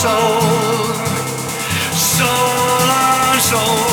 soul, soul on soul.